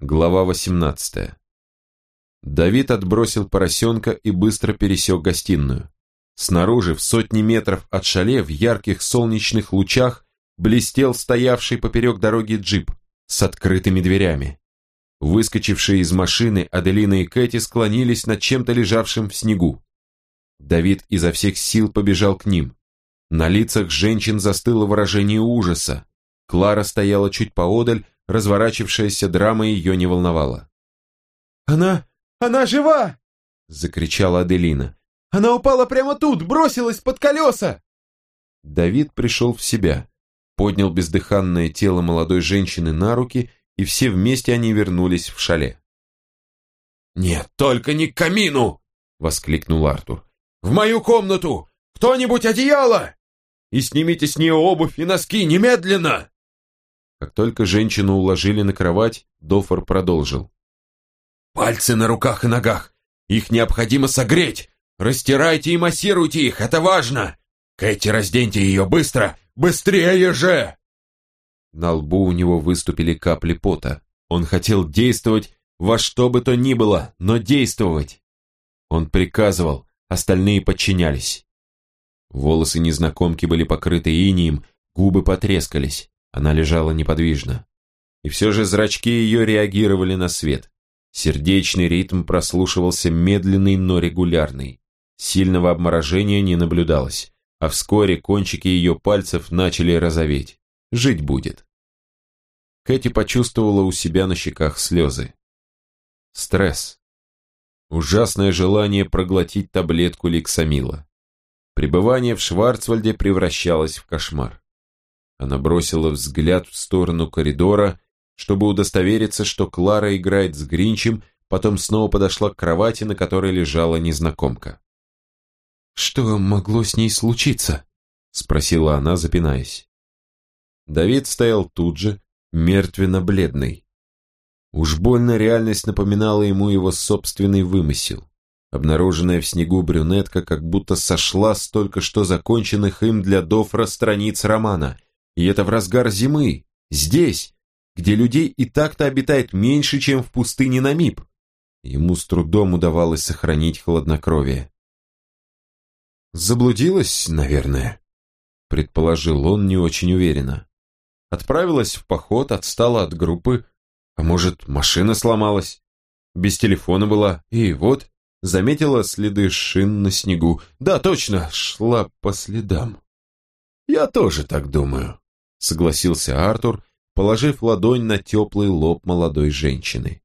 Глава 18. Давид отбросил поросенка и быстро пересек гостиную. Снаружи, в сотни метров от шале, в ярких солнечных лучах, блестел стоявший поперек дороги джип с открытыми дверями. Выскочившие из машины Аделина и Кэти склонились над чем-то лежавшим в снегу. Давид изо всех сил побежал к ним. На лицах женщин застыло выражение ужаса. Клара стояла чуть поодаль, разворачившаяся драма ее не волновала. «Она... она жива!» — закричала Аделина. «Она упала прямо тут, бросилась под колеса!» Давид пришел в себя, поднял бездыханное тело молодой женщины на руки, и все вместе они вернулись в шале. «Нет, только не к камину!» — воскликнул Артур. «В мою комнату! Кто-нибудь одеяло! И снимите с нее обувь и носки немедленно!» Как только женщину уложили на кровать, Дофор продолжил. «Пальцы на руках и ногах! Их необходимо согреть! Растирайте и массируйте их, это важно! Кэти, разденьте ее быстро! Быстрее же!» На лбу у него выступили капли пота. Он хотел действовать во что бы то ни было, но действовать. Он приказывал, остальные подчинялись. Волосы незнакомки были покрыты инием, губы потрескались. Она лежала неподвижно. И все же зрачки ее реагировали на свет. Сердечный ритм прослушивался медленный, но регулярный. Сильного обморожения не наблюдалось, а вскоре кончики ее пальцев начали розоветь. Жить будет. Кэти почувствовала у себя на щеках слезы. Стресс. Ужасное желание проглотить таблетку ликсамила. Пребывание в Шварцвальде превращалось в кошмар. Она бросила взгляд в сторону коридора, чтобы удостовериться, что Клара играет с Гринчем, потом снова подошла к кровати, на которой лежала незнакомка. «Что могло с ней случиться?» — спросила она, запинаясь. Давид стоял тут же, мертвенно-бледный. Уж больно реальность напоминала ему его собственный вымысел. Обнаруженная в снегу брюнетка как будто сошла с только что законченных им для Дофра страниц романа, и это в разгар зимы, здесь, где людей и так-то обитает меньше, чем в пустыне Намиб. Ему с трудом удавалось сохранить хладнокровие. «Заблудилась, наверное», — предположил он не очень уверенно. Отправилась в поход, отстала от группы, а может, машина сломалась. Без телефона была, и вот, заметила следы шин на снегу. Да, точно, шла по следам. Я тоже так думаю согласился Артур, положив ладонь на теплый лоб молодой женщины.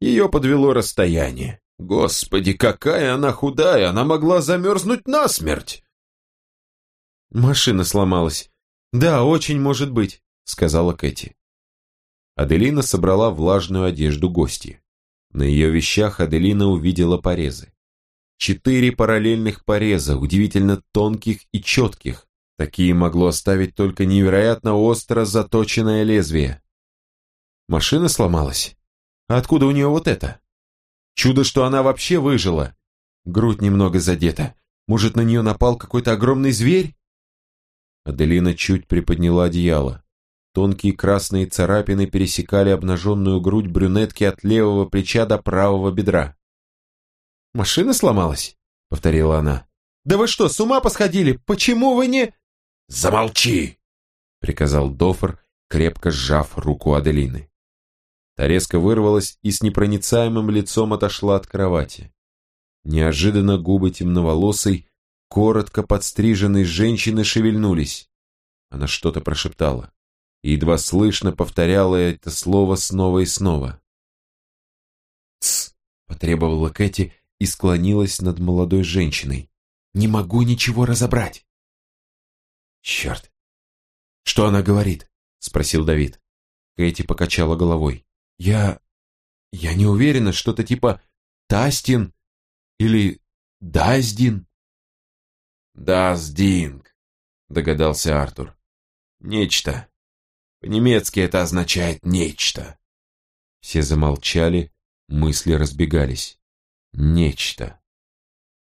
Ее подвело расстояние. Господи, какая она худая, она могла замерзнуть насмерть. Машина сломалась. Да, очень может быть, сказала Кэти. Аделина собрала влажную одежду гости. На ее вещах Аделина увидела порезы. Четыре параллельных пореза, удивительно тонких и четких, Такие могло оставить только невероятно остро заточенное лезвие. Машина сломалась? А откуда у нее вот это? Чудо, что она вообще выжила. Грудь немного задета. Может, на нее напал какой-то огромный зверь? Аделина чуть приподняла одеяло. Тонкие красные царапины пересекали обнаженную грудь брюнетки от левого плеча до правого бедра. «Машина сломалась?» — повторила она. «Да вы что, с ума посходили? Почему вы не...» «Замолчи!» — приказал Дофер, крепко сжав руку Аделины. Та резко вырвалась и с непроницаемым лицом отошла от кровати. Неожиданно губы темноволосой, коротко подстриженной женщины шевельнулись. Она что-то прошептала и едва слышно повторяла это слово снова и снова. «Тсс!» — потребовала Кэти и склонилась над молодой женщиной. «Не могу ничего разобрать!» «Черт! Что она говорит?» — спросил Давид. Кэти покачала головой. «Я... я не уверена, что-то типа Тастин или Даздин». «Даздинг», — догадался Артур. «Нечто. По-немецки это означает «нечто». Все замолчали, мысли разбегались. «Нечто».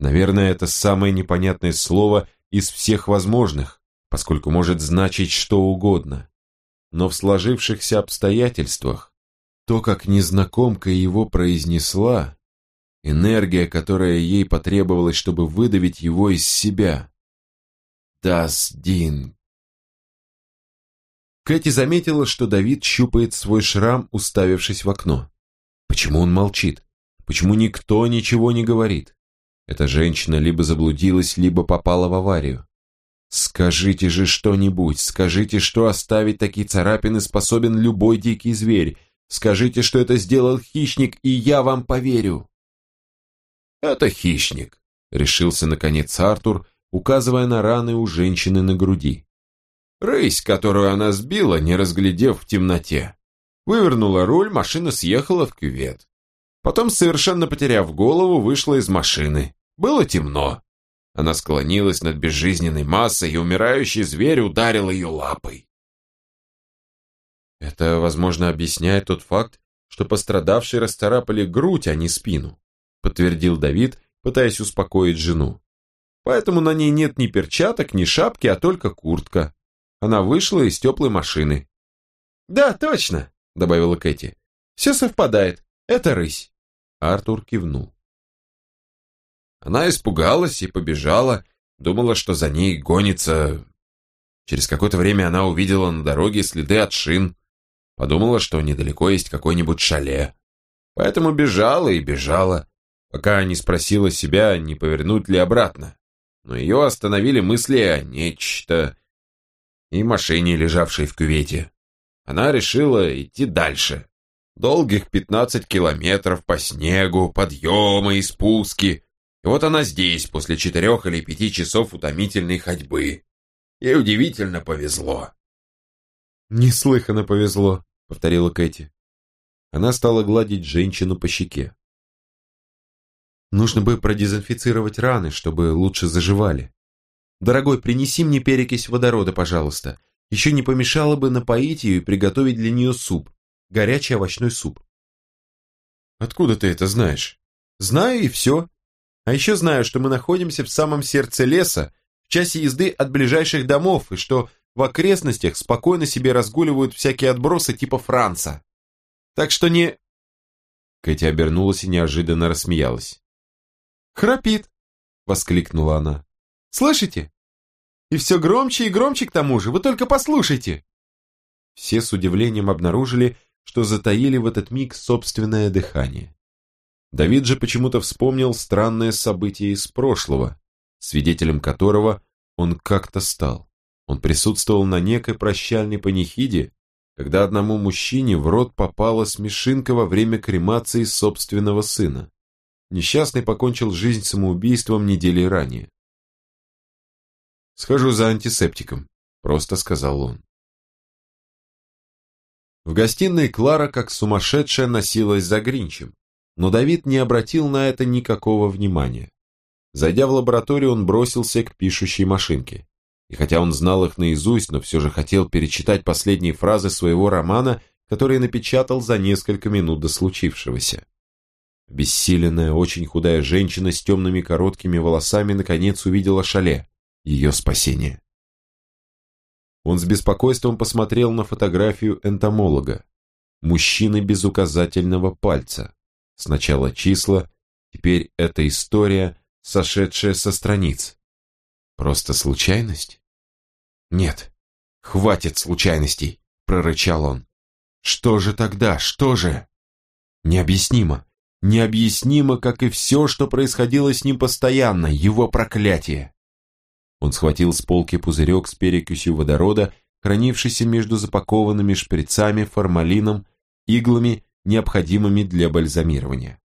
Наверное, это самое непонятное слово из всех возможных, поскольку может значить что угодно. Но в сложившихся обстоятельствах То, как незнакомка его произнесла, энергия, которая ей потребовалась, чтобы выдавить его из себя. «Das Ding». Кэти заметила, что Давид щупает свой шрам, уставившись в окно. Почему он молчит? Почему никто ничего не говорит? Эта женщина либо заблудилась, либо попала в аварию. Скажите же что-нибудь, скажите, что оставить такие царапины способен любой дикий зверь. Скажите, что это сделал хищник, и я вам поверю. Это хищник, решился наконец Артур, указывая на раны у женщины на груди. Рысь, которую она сбила, не разглядев в темноте. Вывернула руль, машина съехала в кювет. Потом, совершенно потеряв голову, вышла из машины. Было темно. Она склонилась над безжизненной массой, и умирающий зверь ударил ее лапой. Это, возможно, объясняет тот факт, что пострадавшие расцарапали грудь, а не спину, подтвердил Давид, пытаясь успокоить жену. Поэтому на ней нет ни перчаток, ни шапки, а только куртка. Она вышла из теплой машины. «Да, точно», — добавила Кэти. «Все совпадает. Это рысь». Артур кивнул. Она испугалась и побежала, думала, что за ней гонится... Через какое-то время она увидела на дороге следы от шин, подумала, что недалеко есть какой-нибудь шале. Поэтому бежала и бежала, пока не спросила себя, не повернуть ли обратно. Но ее остановили мысли о нечто и машине, лежавшей в кювете. Она решила идти дальше. Долгих пятнадцать километров по снегу, подъемы и спуски, вот она здесь, после четырех или пяти часов утомительной ходьбы. Ей удивительно повезло. «Неслыханно повезло», — повторила Кэти. Она стала гладить женщину по щеке. «Нужно бы продезинфицировать раны, чтобы лучше заживали. Дорогой, принеси мне перекись водорода, пожалуйста. Еще не помешало бы напоить ее и приготовить для нее суп. Горячий овощной суп». «Откуда ты это знаешь?» «Знаю и все. А еще знаю, что мы находимся в самом сердце леса, в часе езды от ближайших домов, и что в окрестностях спокойно себе разгуливают всякие отбросы типа Франца. Так что не...» Кэти обернулась и неожиданно рассмеялась. «Храпит!» — воскликнула она. «Слышите? И все громче и громче к тому же, вы только послушайте!» Все с удивлением обнаружили, что затаили в этот миг собственное дыхание. Давид же почему-то вспомнил странное событие из прошлого, свидетелем которого он как-то стал. Он присутствовал на некой прощальной панихиде, когда одному мужчине в рот попала смешинка во время кремации собственного сына. Несчастный покончил жизнь самоубийством недели ранее. «Схожу за антисептиком», — просто сказал он. В гостиной Клара, как сумасшедшая, носилась за Гринчем но Давид не обратил на это никакого внимания. Зайдя в лабораторию, он бросился к пишущей машинке. И хотя он знал их наизусть, но все же хотел перечитать последние фразы своего романа, который напечатал за несколько минут до случившегося. Бессиленная, очень худая женщина с темными короткими волосами наконец увидела шале, ее спасение. Он с беспокойством посмотрел на фотографию энтомолога. Мужчины без указательного пальца. Сначала числа, теперь эта история, сошедшая со страниц. Просто случайность? Нет, хватит случайностей, прорычал он. Что же тогда, что же? Необъяснимо. Необъяснимо, как и все, что происходило с ним постоянно, его проклятие. Он схватил с полки пузырек с перекисью водорода, хранившийся между запакованными шприцами, формалином, иглами необходимыми для бальзамирования.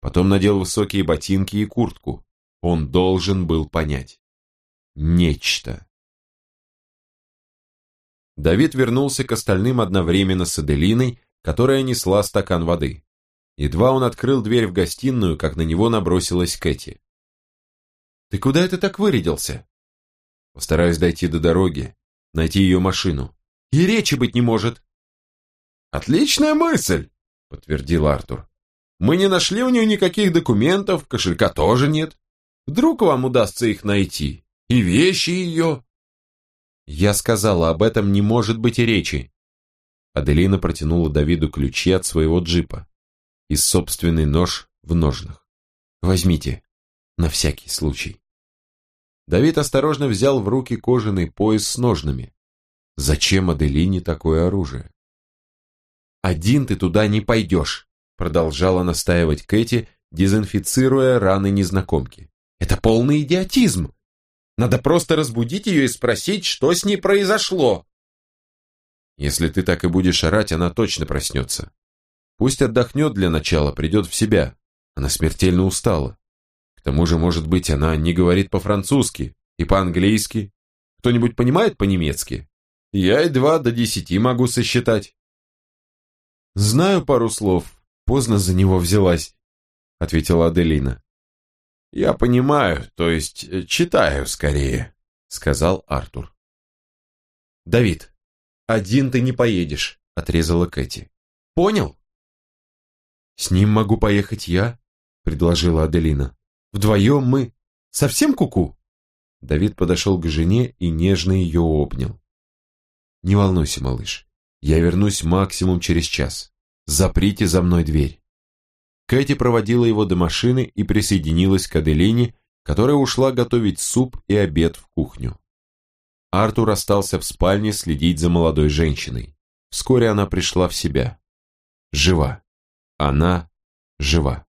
Потом надел высокие ботинки и куртку. Он должен был понять. Нечто. Давид вернулся к остальным одновременно с Аделиной, которая несла стакан воды. Едва он открыл дверь в гостиную, как на него набросилась Кэти. «Ты куда это так вырядился?» «Постараюсь дойти до дороги, найти ее машину». «И речи быть не может!» «Отличная мысль!» Подтвердил Артур. Мы не нашли у нее никаких документов, кошелька тоже нет. Вдруг вам удастся их найти. И вещи ее. Я сказала, об этом не может быть и речи. Аделина протянула Давиду ключи от своего джипа и собственный нож в ножнах. «Возьмите, на всякий случай». Давид осторожно взял в руки кожаный пояс с ножнами. Зачем Аделине такое оружие? «Один ты туда не пойдешь», продолжала настаивать Кэти, дезинфицируя раны незнакомки. «Это полный идиотизм! Надо просто разбудить ее и спросить, что с ней произошло!» «Если ты так и будешь орать, она точно проснется. Пусть отдохнет для начала, придет в себя. Она смертельно устала. К тому же, может быть, она не говорит по-французски и по-английски. Кто-нибудь понимает по-немецки? Я едва до десяти могу сосчитать». «Знаю пару слов, поздно за него взялась», — ответила Аделина. «Я понимаю, то есть э, читаю скорее», — сказал Артур. «Давид, один ты не поедешь», — отрезала Кэти. «Понял?» «С ним могу поехать я», — предложила Аделина. «Вдвоем мы совсем куку?» -ку Давид подошел к жене и нежно ее обнял. «Не волнуйся, малыш, я вернусь максимум через час. Заприте за мной дверь». Кэти проводила его до машины и присоединилась к Аделине, которая ушла готовить суп и обед в кухню. Артур остался в спальне следить за молодой женщиной. Вскоре она пришла в себя. Жива. Она жива.